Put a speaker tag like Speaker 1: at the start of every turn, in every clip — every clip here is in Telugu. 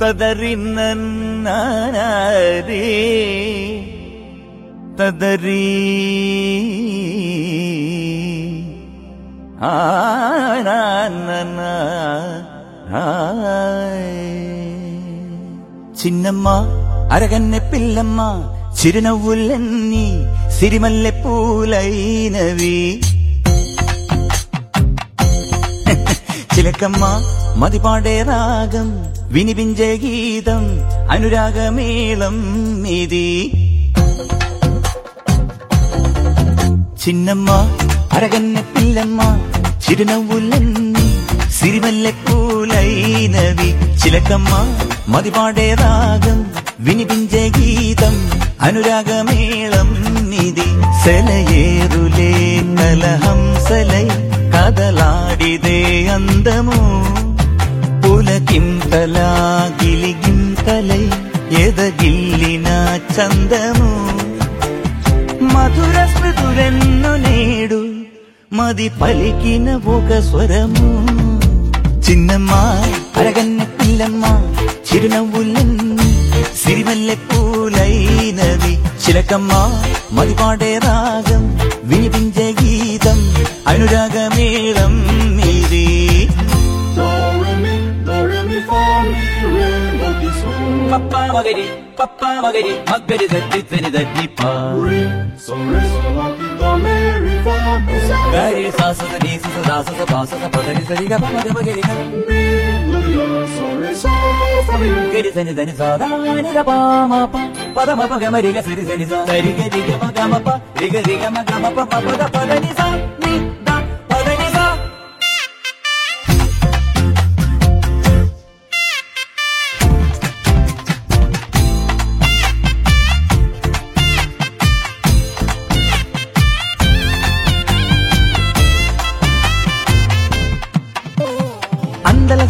Speaker 1: ತದರಿ ನನ್ನಾರೇ ചിന്നമ്മ അരകന്നെ പില്ലമ്മ ചിരുനവുല്ലി സിരിമല്ലെപ്പൂലൈനവി ചിലക്കമ്മ മതിപാടേ രാഗം വിനിപിഞ്ച ഗീതം അനുരാഗമേളം നിധി ചിന്നമ്മ അരകന്ന പില്ലമ്മ ചിരുനവ്വുലന്നി സിരിമല്ലക്കൂലൈനവി ചിലക്കമ്മ മതിപാടെ രാഗം വിനിപിഞ്ച ഗീതം അനുരാഗമേളം നിധി സെലയേറുലേ കലഹം സെലൈ കതലാടിതേ അന്തമോ గుంతలా గిలిగింతలై ఎదగిల్లిన చందము. మధుర స్మృతులెన్ను నేడు మది పలికిన ఒక స్వరము. చిన్నమ్మ అరగన్న పిల్లమ్మ చిరునవ్వులన్నీ సిరిమల్లె పూలైనవి. చిలకమ్మ మది పాడే రాగం.
Speaker 2: Papa magari, papa magari, magbere datti tere datti pa. So re so la ti do me re fa. Gari sa
Speaker 1: sa
Speaker 2: sa ni sa sa so re so fa mi.
Speaker 1: Gari sa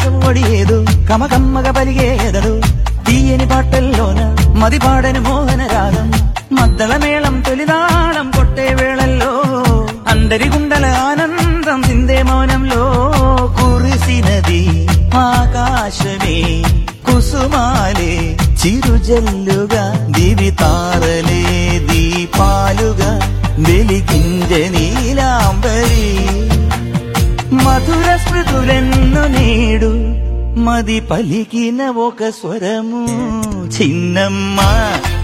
Speaker 1: అందల సవ్వడి ఏదో కమకమ్మగ పలిగేదడు తీయని పాటల్లోన మది పాడని మోహన రాగం మద్దల మేళం తొలిదాళం కొట్టే వేళల్లో అందరి గుండెల ఆనందం సిందే మౌనంలో కురిసినది ఆకాశమే కుసుమాలే చిరుజల్లుగా దివి తారలే దీపాలుగా వెలిగింజ నీలాంబరి మధుర స్మృతులెన్ను నేడు మది పలికిన ఒక స్వరము. చిన్నమ్మ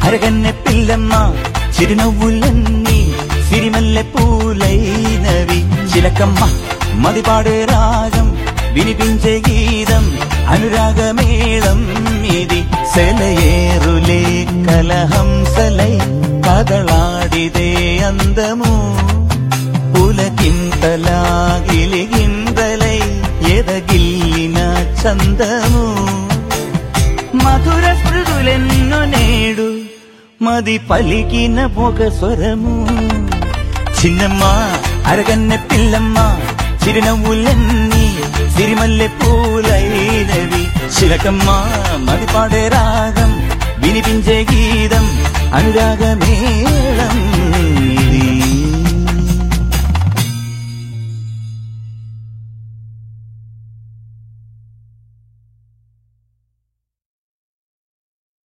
Speaker 1: అరగన్నె పిల్లమ్మ చిరునవ్వులన్నీ సిరిమల్లె పూలైనవి. చిలకమ్మ మది పాడే రాగం వినిపించే గీతం అనురాగమేళం ఇది. సెలయేరులే కలహంసలై కదలాడిదే అందము. పులకింతలా గిలిగిందలై ఎదగిల్లిన చందము. మధుర స్మృతులెన్నో నేడు మది పలికిన పొగ స్వరము. చిన్నమ్మ అరగన్న పిల్లమ్మ చిరునవ్వులన్నీ సిరిమల్లె పూలైనవి. చిలకమ్మ మది పాడే రాగం వినిపించే గీతం అనురాగమే.